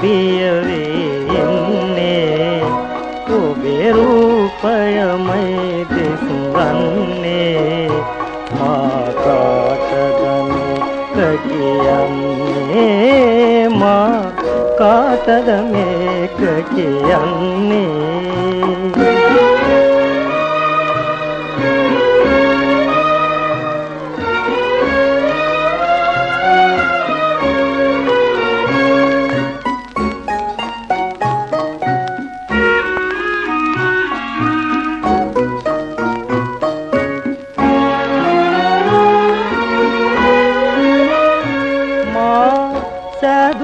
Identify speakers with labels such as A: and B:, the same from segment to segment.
A: පියවේ ඔබේ රූපයමයි දිස්වන්නේ මා කාටද කියන්නේ. මා කාටද මේක කියන්නේ.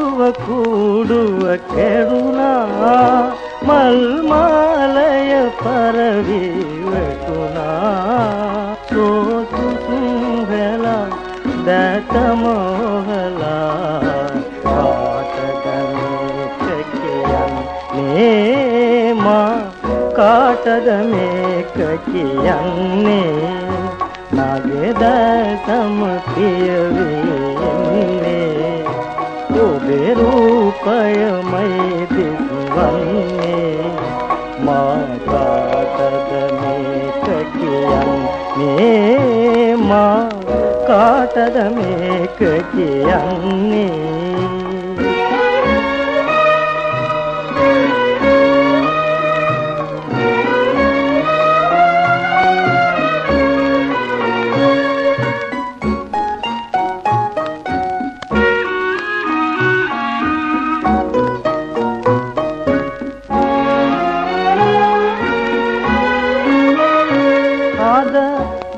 A: සෑදුව කුඩුව කෙරුණා මල් මාලය පරවි වැටුණා සෝතුතුම් වෙලා දැතම ඔහලා කාටද කියන්නේ? මා කාටද මේක කියන්නේ? මගේ දැතම පියවෙන්නේ ඔබේ රූපයමයි දිස්වන්නේ මා කාටද මේක කියන්නේ? මා කාටද මේක කියන්නේ?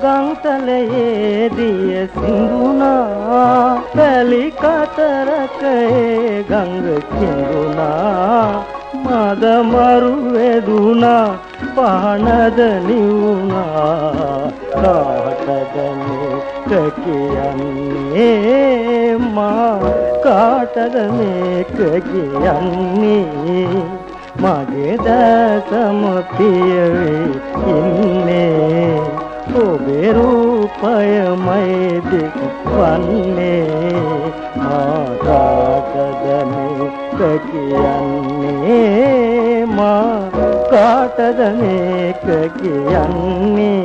A: ගංතලයේ දිය සිඳුනා පැලි කතරකේ ගංග කිඳුනා මද මරු වෙදුනා පහනද නිවුනා. කාටද මේක කියන්නේ? මා කාටද මේක කියන්නේ? මගේ දැසම පියවේ ඉන්නේ. ඔබේ රූපයමයි දික්වන්නේ මා කාටද මේක කියන්නේ? මා කාටද මේක කියන්නේ?